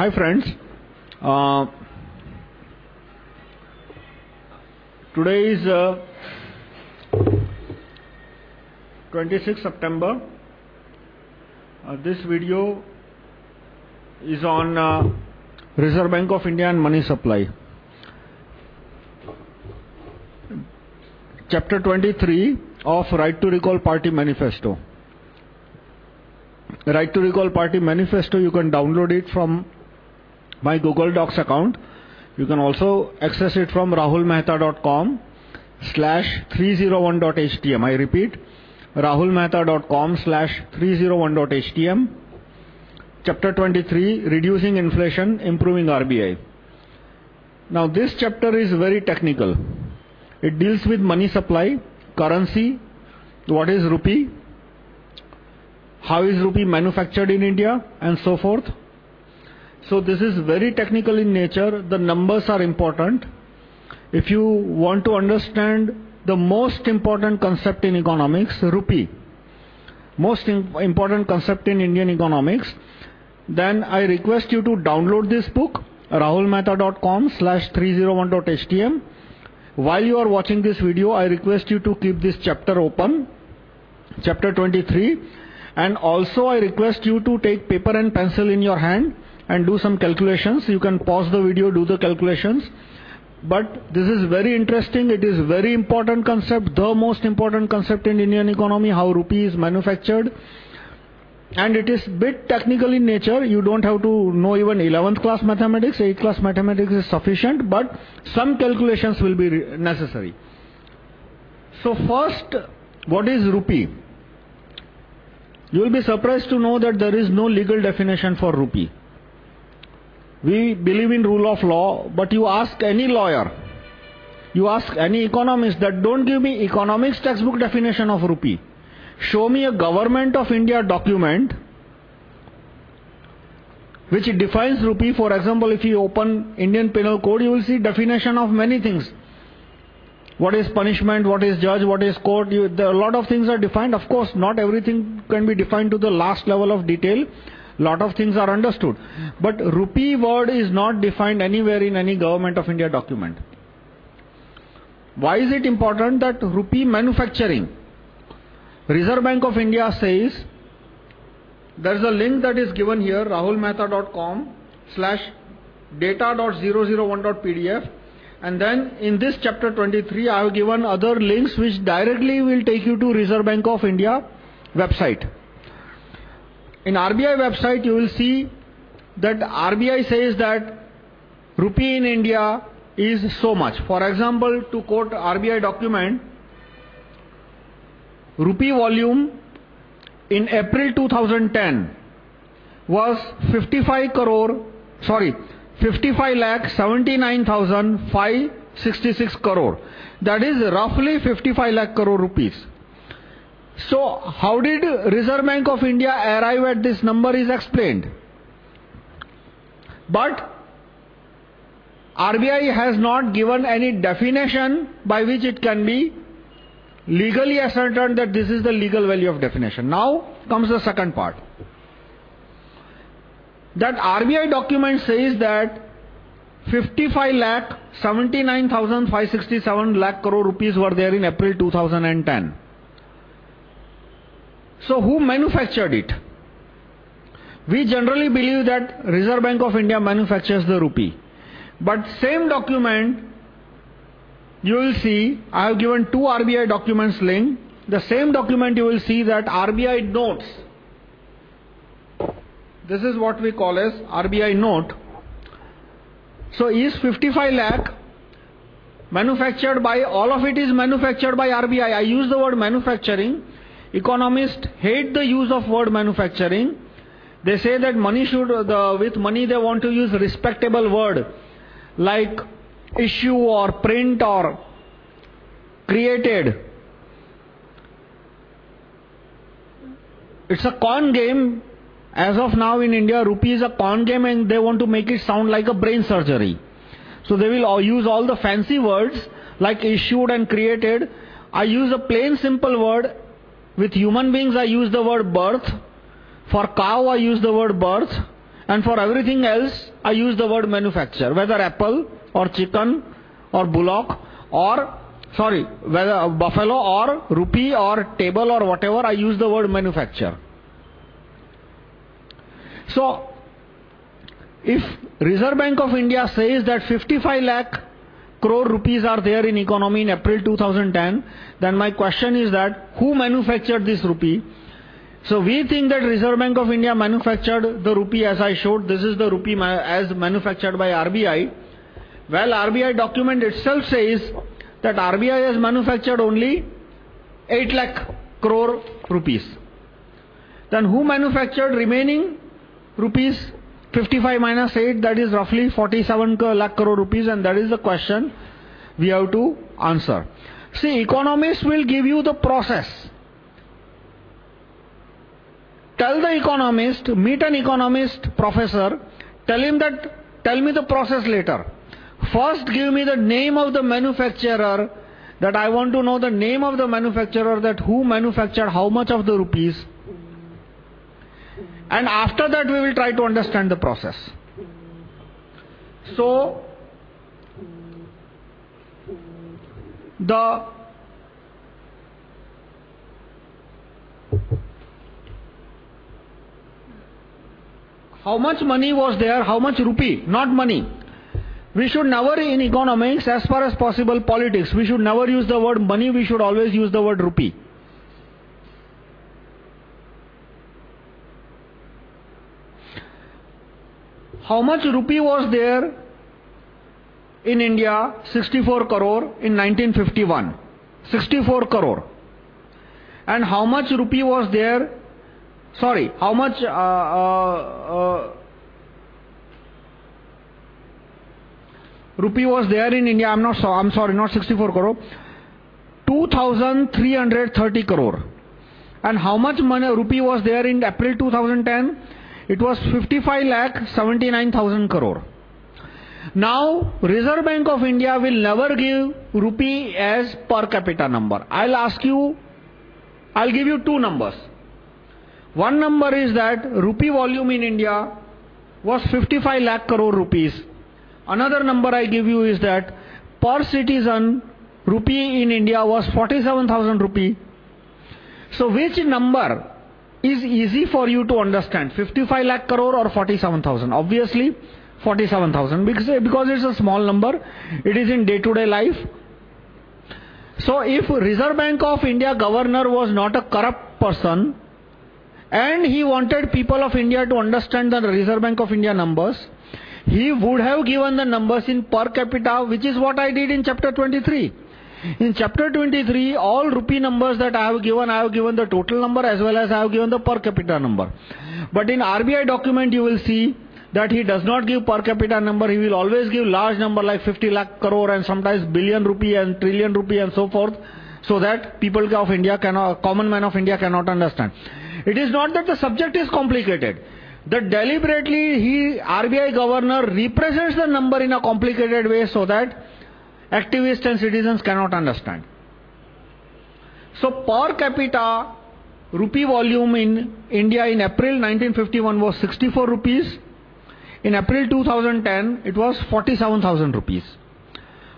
Hi, friends. Uh, today is uh, 26 September. Uh, this video is on Reserve Bank of India and money supply. Chapter 23 of Right to Recall Party Manifesto. Right to Recall Party Manifesto, you can download it from my Google Docs account. You can also access it from rahulmehta.com slash 301.htm. I repeat, rahulmehta.com slash 301.htm. Chapter 23 Reducing Inflation, Improving RBI. Now, this chapter is very technical. It deals with money supply, currency, what is rupee, how is rupee manufactured in India, and so forth. So, this is very technical in nature. The numbers are important. If you want to understand the most important concept in economics, rupee, most important concept in Indian economics, then I request you to download this book, rahulmehta.com slash 301.htm. While you are watching this video, I request you to keep this chapter open, chapter 23. And also, I request you to take paper and pencil in your hand and do some calculations. You can pause the video, do the calculations. But this is very interesting. It is very important concept, the most important concept in Indian economy, how rupee is manufactured. And it is bit technical in nature. You don't have to know even 11th class mathematics. 8th class mathematics is sufficient, but some calculations will be necessary. So, first, what is rupee? You will be surprised to know that there is no legal definition for rupee. We believe in rule of law, but you ask any lawyer, you ask any economist that don't give me economics textbook definition of rupee. Show me a government of India document which defines rupee. For example, if you open Indian Penal Code, you will see definition of many things. What is punishment, what is judge, what is court, you, there, a lot of things are defined. Of course, not everything can be defined to the last level of detail. Lot of things are understood. But rupee word is not defined anywhere in any government of India document. Why is it important that rupee manufacturing? Reserve Bank of India says there is a link that is given here rahulmehta.com slash data.001.pdf and then in this chapter 23 I have given other links which directly will take you to Reserve Bank of India website. In RBI website you will see that RBI says that rupee in India is so much. For example, to quote RBI document, rupee volume in April 2010 was 55 crore, sorry, 55 lakh 79,566 crore. That is roughly 55 lakh crore rupees. So, how did Reserve Bank of India arrive at this number is explained. But RBI has not given any definition by which it can be legally ascertained that this is the legal value of definition. Now comes the second part. That RBI document says that 55 lakh 79,567 lakh crore rupees were there in April 2010. So, who manufactured it? We generally believe that Reserve Bank of India manufactures the rupee. But same document, you will see, I have given two RBI documents link. The same document you will see that RBI notes. This is what we call as RBI note. So, is 55 lakh manufactured by, all of it is manufactured by RBI. I use the word manufacturing. Economists hate the use of word manufacturing. They say that money should, uh, the, with money they want to use respectable word like issue or print or created. It's a con game. As of now in India, rupee is a con game and they want to make it sound like a brain surgery. So they will uh, use all the fancy words like issued and created. I use a plain simple word. With human beings, I use the word birth. For cow, I use the word birth. And for everything else, I use the word manufacture, whether apple or chicken or bullock or, sorry, whether buffalo or rupee or table or whatever, I use the word manufacture. So, if Reserve Bank of India says that 55 lakh crore rupees are there in economy in April 2010, then my question is that who manufactured this rupee? So we think that Reserve Bank of India manufactured the rupee as I showed. This is the rupee as manufactured by RBI. Well, RBI document itself says that RBI has manufactured only 8 lakh crore rupees. Then who manufactured remaining rupees 55 minus 8, that is roughly 47 lakh crore rupees, and that is the question we have to answer. See, economists will give you the process. Tell the economist, meet an economist professor, tell him that, tell me the process later. First, give me the name of the manufacturer, that I want to know the name of the manufacturer, that who manufactured how much of the rupees. And after that, we will try to understand the process. So, the how much money was there, how much rupee, not money. We should never, in economics, as far as possible, politics, we should never use the word money, we should always use the word rupee. How much rupee was there in India? 64 crore in 1951. 64 crore. And how much rupee was there? Sorry, how much uh, uh, uh, rupee was there in India? I'm not so, I'm sorry, not 64 crore. 2330 crore. And how much money rupee was there in April 2010? It was 55 lakh 79,000 crore. Now, Reserve Bank of India will never give rupee as per capita number. I'll ask you, I'll give you two numbers. One number is that rupee volume in India was 55 lakh crore rupees. Another number I give you is that per citizen rupee in India was 47,000 rupee. So, which number is easy for you to understand 55 lakh crore or 47,000. Obviously, 47,000 because, because it's a small number, it is in day to day life. So, if Reserve Bank of India governor was not a corrupt person and he wanted people of India to understand the Reserve Bank of India numbers, he would have given the numbers in per capita, which is what I did in chapter 23. In chapter 23, all rupee numbers that I have given, I have given the total number as well as I have given the per capita number. But in RBI document, you will see that he does not give per capita number, he will always give large number like 50 lakh crore and sometimes billion rupee and trillion rupee and so forth, so that people of India cannot, common man of India cannot understand. It is not that the subject is complicated. That deliberately he, RBI governor, represents the number in a complicated way so that activists and citizens cannot understand. So, per capita rupee volume in India in April 1951 was 64 rupees. In April 2010, it was 47,000 rupees.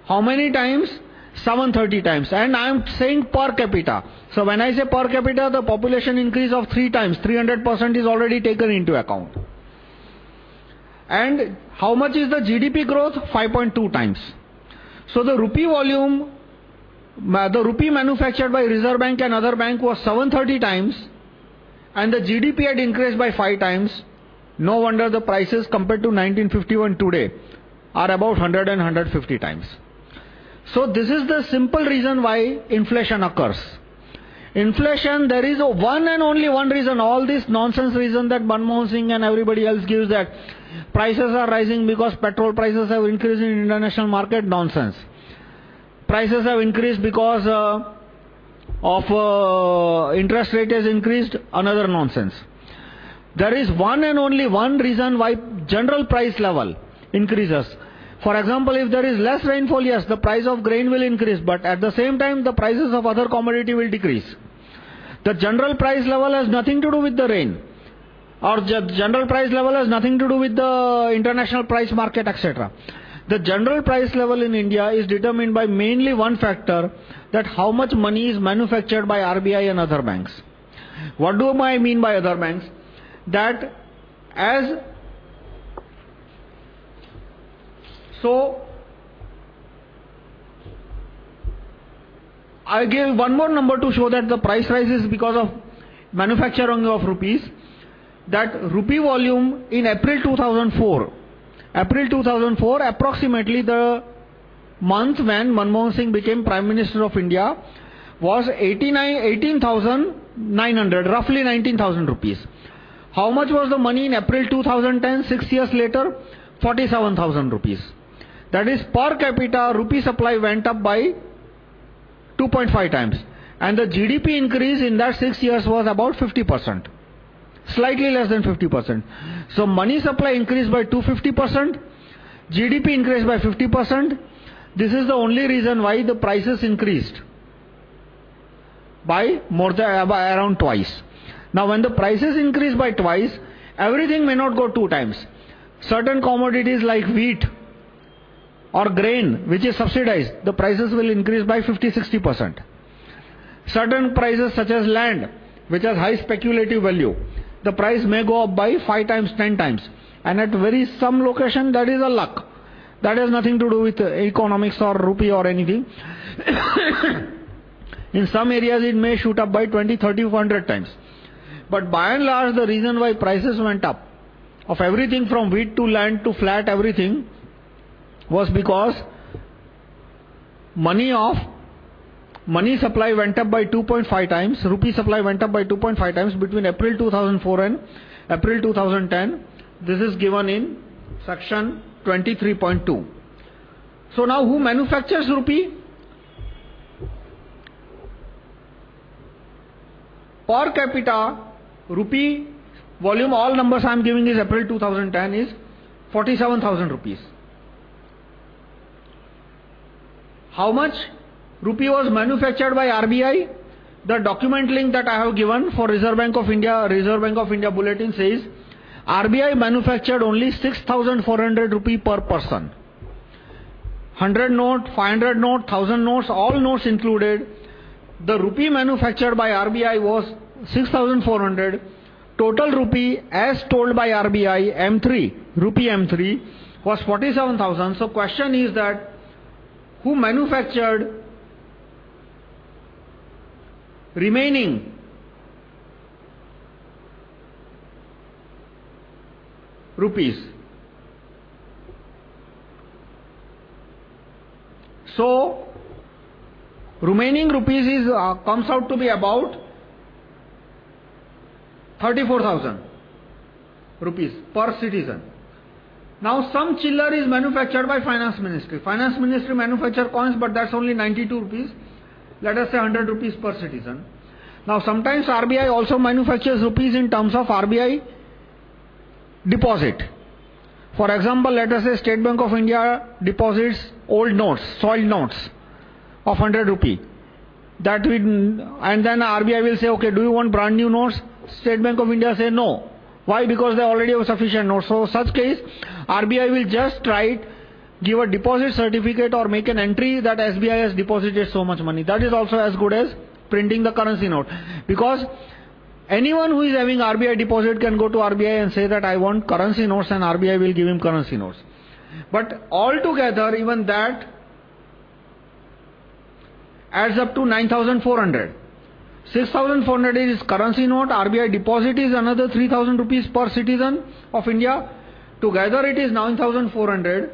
How many times? 730 times. And I am saying per capita. So, when I say per capita, the population increase of 3 times, 300% is already taken into account. And how much is the GDP growth? 5.2 times. So the rupee volume, the rupee manufactured by Reserve Bank and other bank was 730 times, and the GDP had increased by 5 times. No wonder the prices compared to 1951 today are about 100 and 150 times. So this is the simple reason why inflation occurs. Inflation, there is one and only one reason, all this nonsense reason that Manmohan Singh and everybody else gives that prices are rising because petrol prices have increased in international market, nonsense. Prices have increased because uh, of uh, interest rate has increased, another nonsense. There is one and only one reason why general price level increases. For example, if there is less rainfall, yes, the price of grain will increase, but at the same time, the prices of other commodity will decrease. The general price level has nothing to do with the rain. Or the general price level has nothing to do with the international price market, etc. The general price level in India is determined by mainly one factor that how much money is manufactured by RBI and other banks. What do I mean by other banks? That as so I give one more number to show that the price rise is because of manufacturing of rupees. That rupee volume in April 2004, April 2004, approximately the month when Manmohan Singh became Prime Minister of India, was 18,900, roughly 19,000 rupees. How much was the money in April 2010, six years later? 47,000 rupees. That is, per capita, rupee supply went up by 2.5 times. And the GDP increase in that six years was about 50%. Slightly less than 50%. So, money supply increased by 250%, GDP increased by 50%. This is the only reason why the prices increased by more than by around twice. Now, when the prices increase by twice, everything may not go two times. Certain commodities like wheat or grain, which is subsidized, the prices will increase by 50 60%. Certain prices, such as land, which has high speculative value, the price may go up by 5 times, 10 times. And at very some location, that is a luck. That has nothing to do with uh, economics or rupee or anything. In some areas, it may shoot up by 20, 30, 100 times. But by and large, the reason why prices went up of everything from wheat to land to flat, everything was because money of money supply went up by 2.5 times, rupee supply went up by 2.5 times between April 2004 and April 2010. This is given in section 23.2. So now who manufactures rupee? Per capita, rupee volume, all numbers I am giving is April 2010 is 47,000 rupees. How much rupee was manufactured by RBI? The document link that I have given for Reserve Bank of India, Reserve Bank of India bulletin says RBI manufactured only 6,400 rupee per person. 100 note, 500 note, 1000 notes, all notes included. The rupee manufactured by RBI was 6,400. Total rupee as told by RBI M3, rupee M3 was 47,000. So question is that who manufactured remaining rupees. So, remaining rupees is, uh, comes out to be about 34,000 rupees per citizen. Now, some chiller is manufactured by Finance Ministry. Finance Ministry manufacture coins, but that's only 92 rupees. Let us say 100 rupees per citizen. Now, sometimes RBI also manufactures rupees in terms of RBI deposit. For example, let us say State Bank of India deposits old notes, soiled notes of 100 rupee. That we, and then RBI will say, okay, do you want brand new notes? State Bank of India say no. Why? Because they already have sufficient notes. So, such case, RBI will just write, give a deposit certificate or make an entry that SBI has deposited so much money. That is also as good as printing the currency note. Because anyone who is having RBI deposit can go to RBI and say that I want currency notes and RBI will give him currency notes. But altogether, even that adds up to 9,400. 6,400 is currency note, RBI deposit is another 3,000 rupees per citizen of India. Together it is 9,400.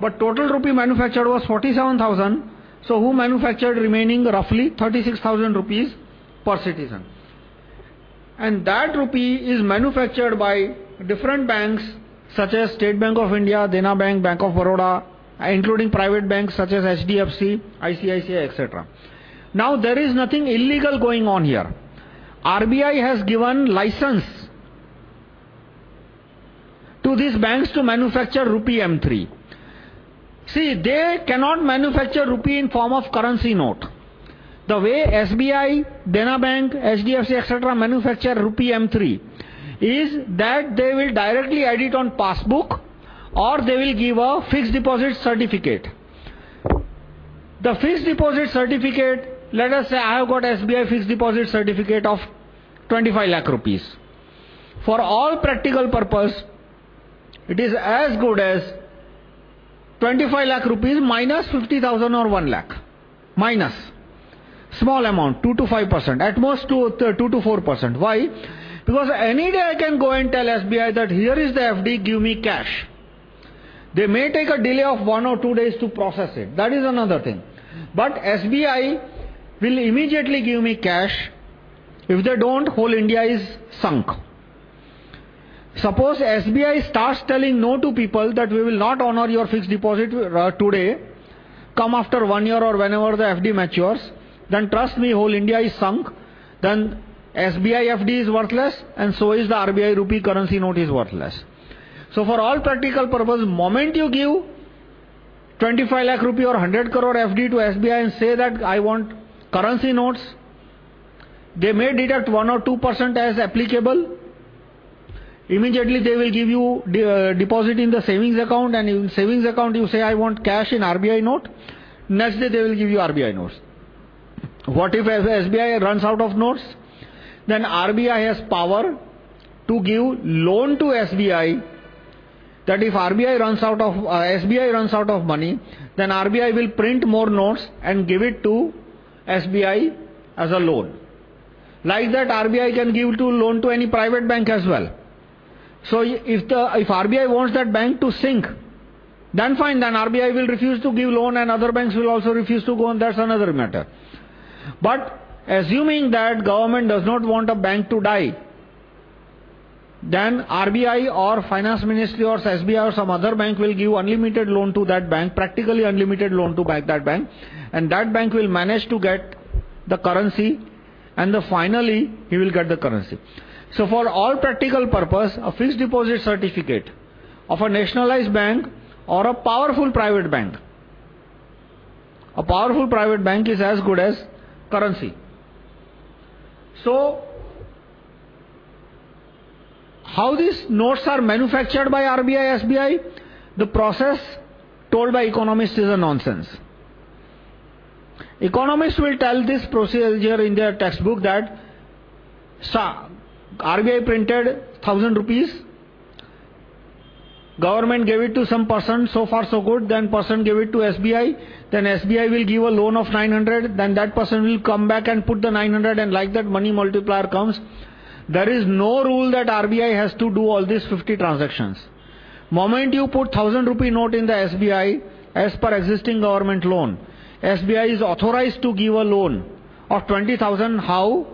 But total rupee manufactured was 47,000. So who manufactured remaining roughly 36,000 rupees per citizen? And that rupee is manufactured by different banks such as State Bank of India, Dena Bank, Bank of Baroda, including private banks such as HDFC, ICICI, etc. Now, there is nothing illegal going on here. RBI has given license to these banks to manufacture rupee M3. See, they cannot manufacture rupee in form of currency note. The way SBI, Dena Bank, HDFC, etc. manufacture rupee M3 is that they will directly add it on passbook or they will give a fixed deposit certificate. The fixed deposit certificate, let us say I have got SBI fixed deposit certificate of 25 lakh rupees. For all practical purpose, it is as good as 25 lakh rupees minus 50,000 or 1 lakh. Minus. Small amount, 2 to 5 percent, at most 2, uh, 2 to 4 percent. Why? Because any day I can go and tell SBI that here is the FD, give me cash. They may take a delay of one or two days to process it. That is another thing. But SBI will immediately give me cash. If they don't, whole India is sunk. Suppose SBI starts telling no to people that we will not honor your fixed deposit uh, today, come after one year or whenever the FD matures, then trust me, whole India is sunk. Then SBI FD is worthless, and so is the RBI rupee currency note is worthless. So, for all practical purposes, moment you give 25 lakh rupee or 100 crore FD to SBI and say that I want currency notes, they may deduct 1 or 2 percent as applicable. Immediately they will give you uh, deposit in the savings account, and in savings account you say I want cash in RBI note. Next day they will give you RBI notes. What if SBI runs out of notes? Then RBI has power to give loan to SBI. That if RBI runs out of uh, SBI runs out of money, then RBI will print more notes and give it to SBI as a loan. Like that, RBI can give to loan to any private bank as well. So if the if RBI wants that bank to sink, then fine, then RBI will refuse to give loan and other banks will also refuse to go, and that's another matter. But assuming that government does not want a bank to die, then RBI or Finance Ministry or SBI or some other bank will give unlimited loan to that bank, practically unlimited loan to back that bank, and that bank will manage to get the currency, and the finally he will get the currency. So, for all practical purpose, a fixed deposit certificate of a nationalized bank or a powerful private bank. A powerful private bank is as good as currency. So, how these notes are manufactured by RBI, SBI, the process told by economists is a nonsense. Economists will tell this procedure in their textbook that RBI printed 1000 rupees, government gave it to some person, so far so good, then person gave it to SBI, then SBI will give a loan of 900, then that person will come back and put the 900 and like that money multiplier comes. There is no rule that RBI has to do all these 50 transactions. Moment you put 1000 rupee note in the SBI, as per existing government loan, SBI is authorized to give a loan of 20,000. How?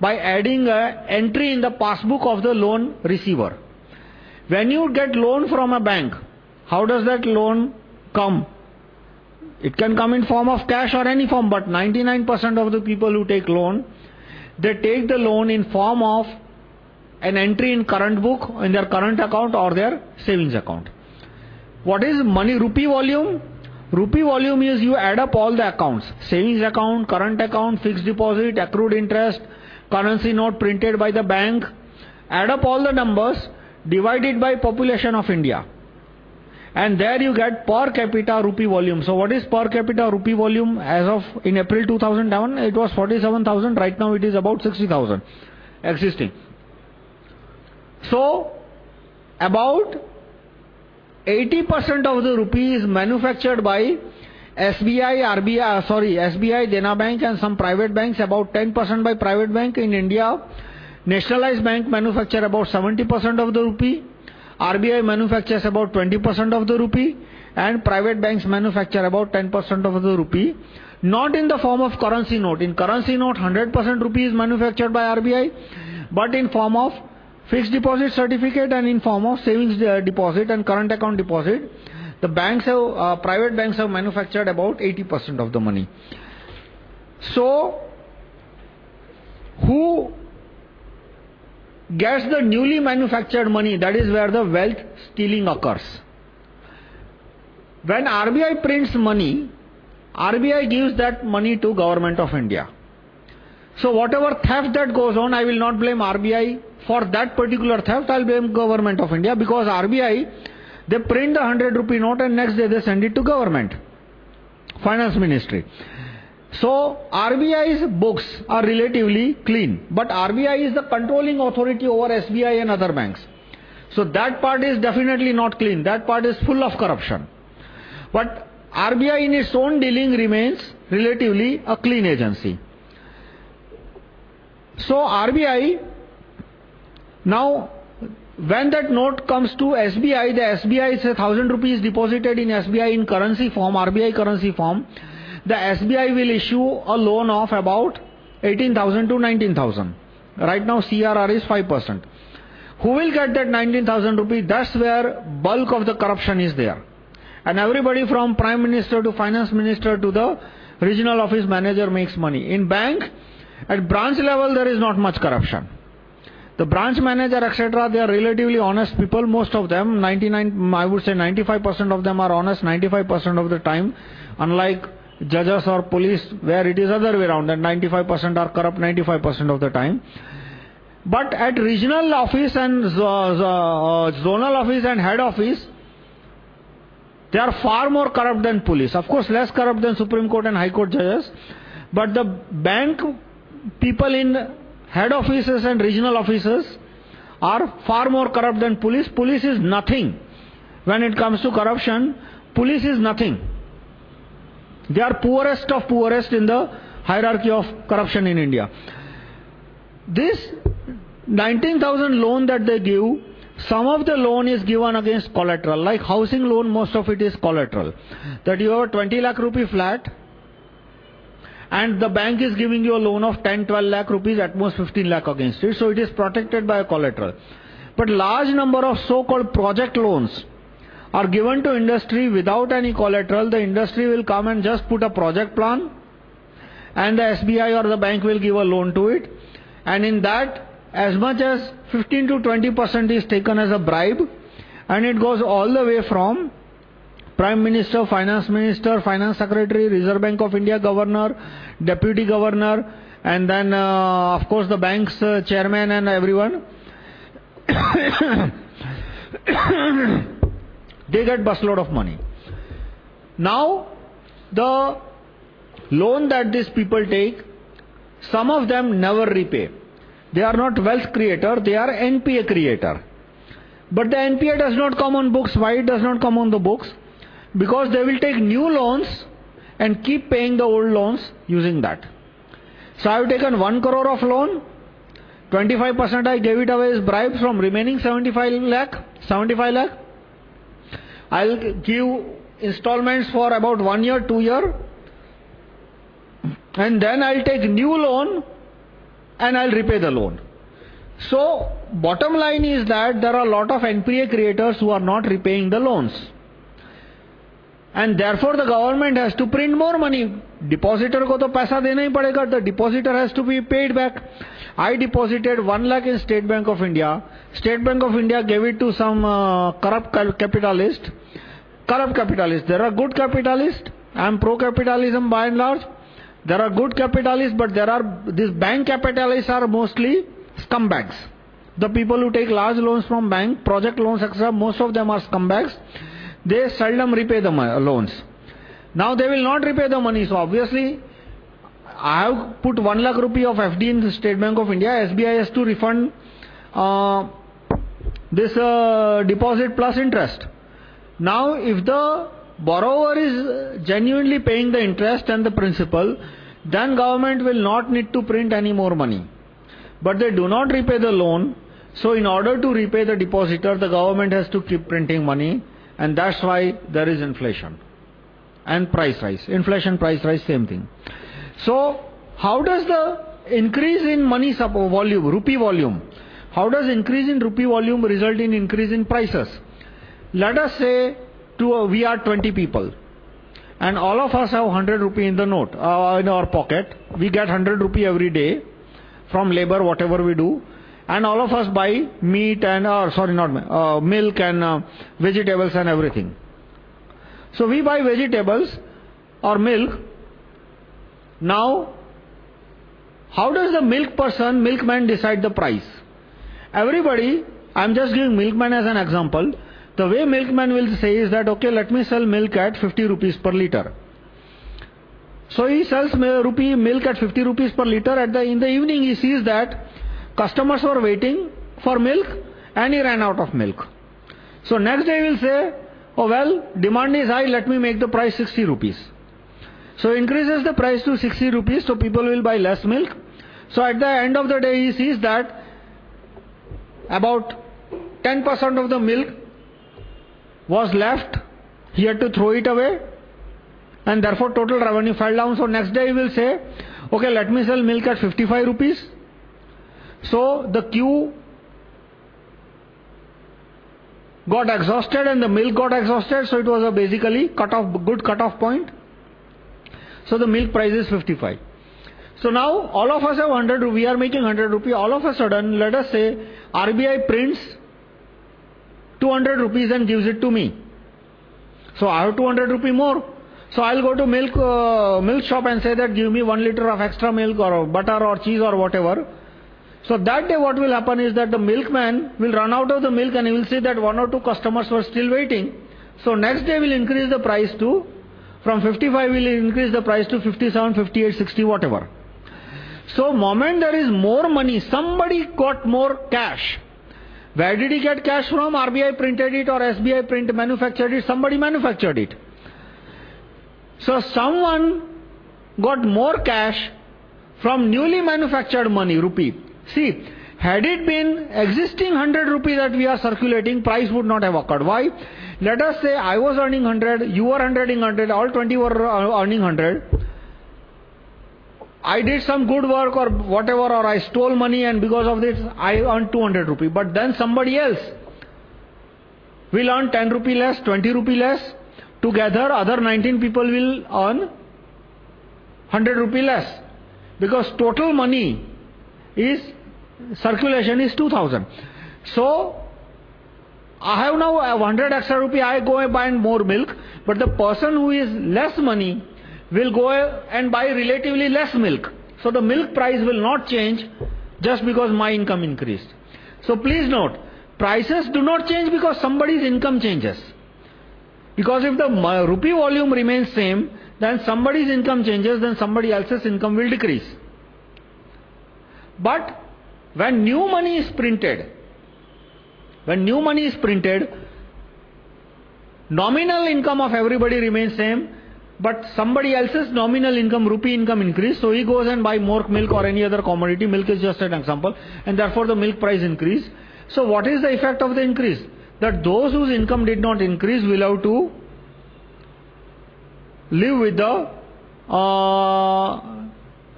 By adding an entry in the passbook of the loan receiver. When you get loan from a bank, how does that loan come? It can come in form of cash or any form, but 99% of the people who take loan, they take the loan in form of an entry in current book, in their current account or their savings account. What is money rupee volume? Rupee volume is you add up all the accounts savings account, current account, fixed deposit, accrued interest, currency note printed by the bank. Add up all the numbers, divide it by population of India. And there you get per capita rupee volume. So, what is per capita rupee volume as of in April 2007? It was 47,000. Right now, it is about 60,000 existing. So, about 80% of the rupee is manufactured by SBI, RBI, uh, sorry, SBI, Dena Bank, and some private banks. About 10% by private bank in India. Nationalized bank manufacture about 70% of the rupee. RBI manufactures about 20% of the rupee and private banks manufacture about 10% of the rupee. Not in the form of currency note. In currency note, 100% rupee is manufactured by RBI, but in form of fixed deposit certificate and in form of savings uh, deposit and current account deposit. The banks have, uh, private banks have manufactured about 80% of the money. So, who gets the newly manufactured money, that is where the wealth stealing occurs. When RBI prints money, RBI gives that money to government of India. So whatever theft that goes on, I will not blame RBI for that particular theft, I'll blame government of India because RBI, they print the 100 rupee note and next day they send it to government, finance ministry. So, RBI's books are relatively clean, but RBI is the controlling authority over SBI and other banks. So, that part is definitely not clean. That part is full of corruption. But RBI in its own dealing remains relatively a clean agency. So, RBI, now, when that note comes to SBI, the SBI is a thousand rupees deposited in SBI in currency form, RBI currency form the SBI will issue a loan of about 18,000 to 19,000. Right now, CRR is 5%. Who will get that 19,000 rupees? That's where bulk of the corruption is there. And everybody from Prime Minister to Finance Minister to the regional office manager makes money. In bank, at branch level, there is not much corruption. The branch manager, etc., they are relatively honest people. Most of them, 99, I would say 95% of them are honest 95% of the time. Unlike judges or police, where it is other way around, that 95% are corrupt 95% of the time. But at regional office and uh, zonal office and head office, they are far more corrupt than police. Of course, less corrupt than Supreme Court and High Court judges. But the bank people in head offices and regional offices are far more corrupt than police. Police is nothing. When it comes to corruption, police is nothing. They are poorest of poorest in the hierarchy of corruption in India. This 19,000 loan that they give, some of the loan is given against collateral. Like housing loan, most of it is collateral. That you have a 20 lakh rupee flat, and the bank is giving you a loan of 10, 12 lakh rupees, at most 15 lakh against it. So it is protected by a collateral. But large number of so called project loans, are given to industry without any collateral, the industry will come and just put a project plan, and the SBI or the bank will give a loan to it. And in that, as much as 15 to 20% is taken as a bribe, and it goes all the way from Prime Minister, Finance Minister, Finance Secretary, Reserve Bank of India Governor, Deputy Governor, and then, uh, of course, the bank's uh, chairman and everyone. They get busload of money. Now, the loan that these people take, some of them never repay. They are not wealth creator, they are NPA creator. But the NPA does not come on books. Why it does not come on the books? Because they will take new loans and keep paying the old loans using that. So I have taken 1 crore of loan, 25% I gave it away as bribes from remaining 75 lakh, 75 lakh. I'll give installments for about one year, two year, and then I'll take new loan and I'll repay the loan. So, bottom line is that there are a lot of NPA creators who are not repaying the loans. And therefore, the government has to print more money. Depositor ko to paisa dena hi padega. The depositor has to be paid back. I deposited 1 lakh in State Bank of India. State Bank of India gave it to some uh, corrupt capitalist corrupt capitalists. There are good capitalists. I am pro capitalism by and large. There are good capitalists, but there are these bank capitalists are mostly scumbags. The people who take large loans from bank, project loans, etc., most of them are scumbags. They seldom repay the loans. Now they will not repay the money. So obviously, I have put 1 lakh rupee of FD in the State Bank of India. SBI has to refund uh, this uh, deposit plus interest. Now, if the borrower is genuinely paying the interest and the principal, then government will not need to print any more money. But they do not repay the loan, so in order to repay the depositor, the government has to keep printing money, and that's why there is inflation and price rise. Inflation, price rise, same thing. So, how does the increase in money volume, rupee volume, how does increase in rupee volume result in increase in prices? Let us say to, a, we are 20 people and all of us have 100 rupee in the note uh, in our pocket. We get 100 rupee every day from labor, whatever we do. And all of us buy meat and, uh, sorry, not uh, milk and uh, vegetables and everything. So we buy vegetables or milk. Now, how does the milk person, milkman decide the price? everybody, I'm just giving milkman as an example. The way milkman will say is that, okay, let me sell milk at 50 rupees per liter. So he sells rupee milk at 50 rupees per liter. At the, in the evening, he sees that customers were waiting for milk and he ran out of milk. So next day he will say, oh well, demand is high, let me make the price 60 rupees. So increases the price to 60 rupees, so people will buy less milk. So at the end of the day, he sees that about 10% of the milk was left, he had to throw it away, and therefore total revenue fell down. So next day he will say, okay, let me sell milk at 55 rupees. So the queue got exhausted and the milk got exhausted, so it was a basically cut off, good cut off point. So the milk price is 55. So now all of us have 100 we are making 100 rupee. All of a sudden, let us say RBI prints 200 rupees and gives it to me. So I have 200 rupee more. So I'll go to milk, uh, milk shop and say that give me 1 liter of extra milk or butter or cheese or whatever. So that day what will happen is that the milkman will run out of the milk and he will see that one or two customers were still waiting. So next day will increase the price to, from 55 will increase the price to 57, 58, 60, whatever. So moment there is more money, somebody got more cash. Where did he get cash from? RBI printed it or SBI print manufactured it, somebody manufactured it. So someone got more cash from newly manufactured money, rupee. See, had it been existing 100 rupee that we are circulating, price would not have occurred. Why? Let us say I was earning 100, you were earning 100, all 20 were uh, earning 100. I did some good work or whatever, or I stole money and because of this I earned 200 rupee. But then somebody else will earn 10 rupee less, 20 rupee less. Together, other 19 people will earn 100 rupee less. Because total money is circulation is 2000. So, I have now 100 extra rupee, I go and buy more milk, but the person who is less money will go and buy relatively less milk. So the milk price will not change just because my income increased. So please note, prices do not change because somebody's income changes. Because if the rupee volume remains same, then somebody's income changes, then somebody else's income will decrease. But when new money is printed, when new money is printed, nominal income of everybody remains same, but somebody else's nominal income, rupee income increase, so he goes and buy more milk or any other commodity. Milk is just an example, and therefore the milk price increase. So, what is the effect of the increase? That those whose income did not increase will have to live with the uh,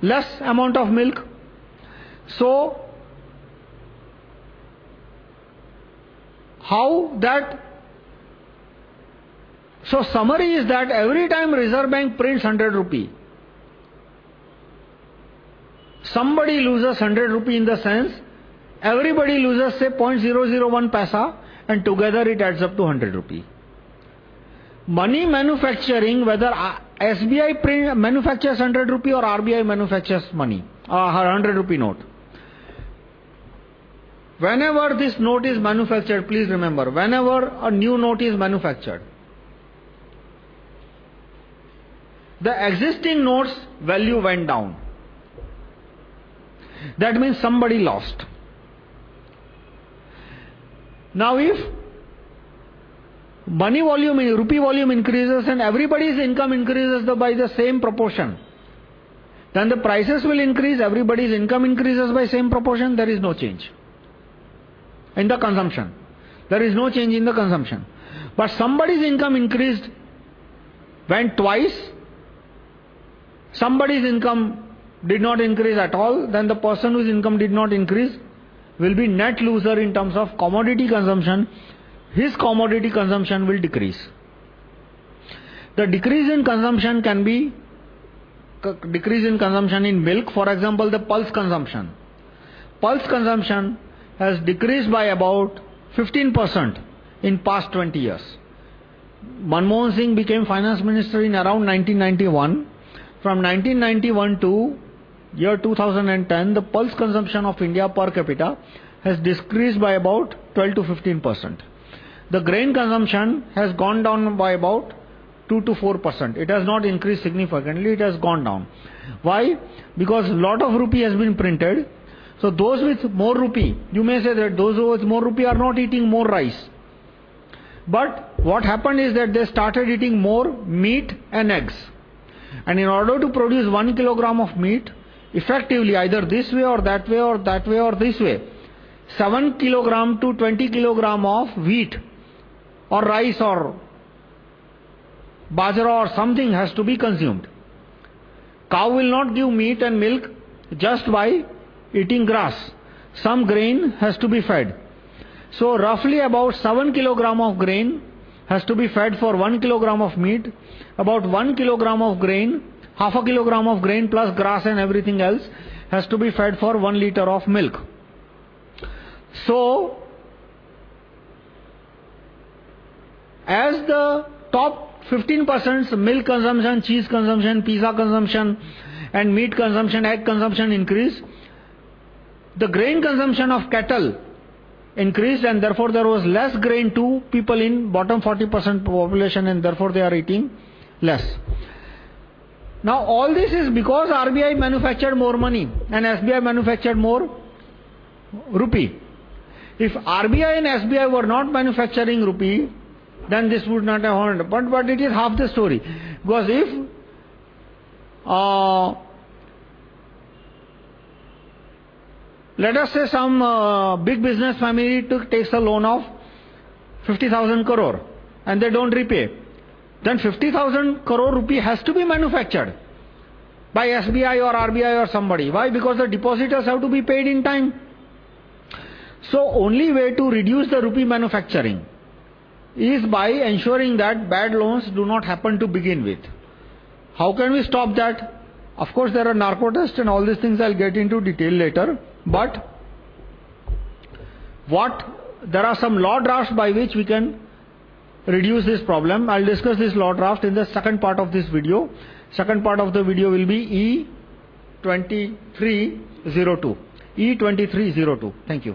less amount of milk. So, how that so, summary is that every time Reserve Bank prints 100 rupee, somebody loses 100 rupee in the sense everybody loses say 0.001 paisa and together it adds up to 100 rupee. Money manufacturing, whether SBI print, manufactures 100 rupee or RBI manufactures money, uh, 100 rupee note. Whenever this note is manufactured, please remember, whenever a new note is manufactured, the existing notes value went down. That means somebody lost. Now, if money volume, rupee volume increases and everybody's income increases by the same proportion, then the prices will increase, everybody's income increases by same proportion, there is no change in the consumption. There is no change in the consumption. But somebody's income increased, went twice, somebody's income did not increase at all, then the person whose income did not increase will be net loser in terms of commodity consumption. His commodity consumption will decrease. The decrease in consumption can be decrease in consumption in milk, for example, the pulse consumption. Pulse consumption has decreased by about 15% in past 20 years. Manmohan Singh became finance minister in around 1991 from 1991 to year 2010, the pulse consumption of India per capita has decreased by about 12 to 15 percent. The grain consumption has gone down by about 2 to 4 percent. It has not increased significantly, it has gone down. Why? Because a lot of rupee has been printed. So, those with more rupee, you may say that those with more rupee are not eating more rice. But what happened is that they started eating more meat and eggs. And in order to produce 1 kilogram of meat, effectively either this way or that way or that way or this way, 7 kilogram to 20 kilogram of wheat or rice or bajra or something has to be consumed. Cow will not give meat and milk just by eating grass. Some grain has to be fed. So, roughly about 7 kilogram of grain has to be fed for 1 kilogram of meat, about 1 kilogram of grain, half a kilogram of grain plus grass and everything else has to be fed for 1 liter of milk. So, as the top 15% milk consumption, cheese consumption, pizza consumption, and meat consumption, egg consumption increase, the grain consumption of cattle increased, and therefore there was less grain to people in bottom 40% population, and therefore they are eating less. Now, all this is because RBI manufactured more money and SBI manufactured more rupee. If RBI and SBI were not manufacturing rupee, then this would not have happened. But, but it is half the story. Because if uh, let us say some uh, big business family took, takes a loan of 50,000 crore and they don't repay, then 50,000 crore rupee has to be manufactured by SBI or RBI or somebody. Why? Because the depositors have to be paid in time. So, only way to reduce the rupee manufacturing is by ensuring that bad loans do not happen to begin with. How can we stop that? Of course, there are narco tests and all these things I'll get into detail later. But what there are some law drafts by which we can reduce this problem. I'll discuss this law draft in the second part of this video. Second part of the video will be E2302. E2302. Thank you.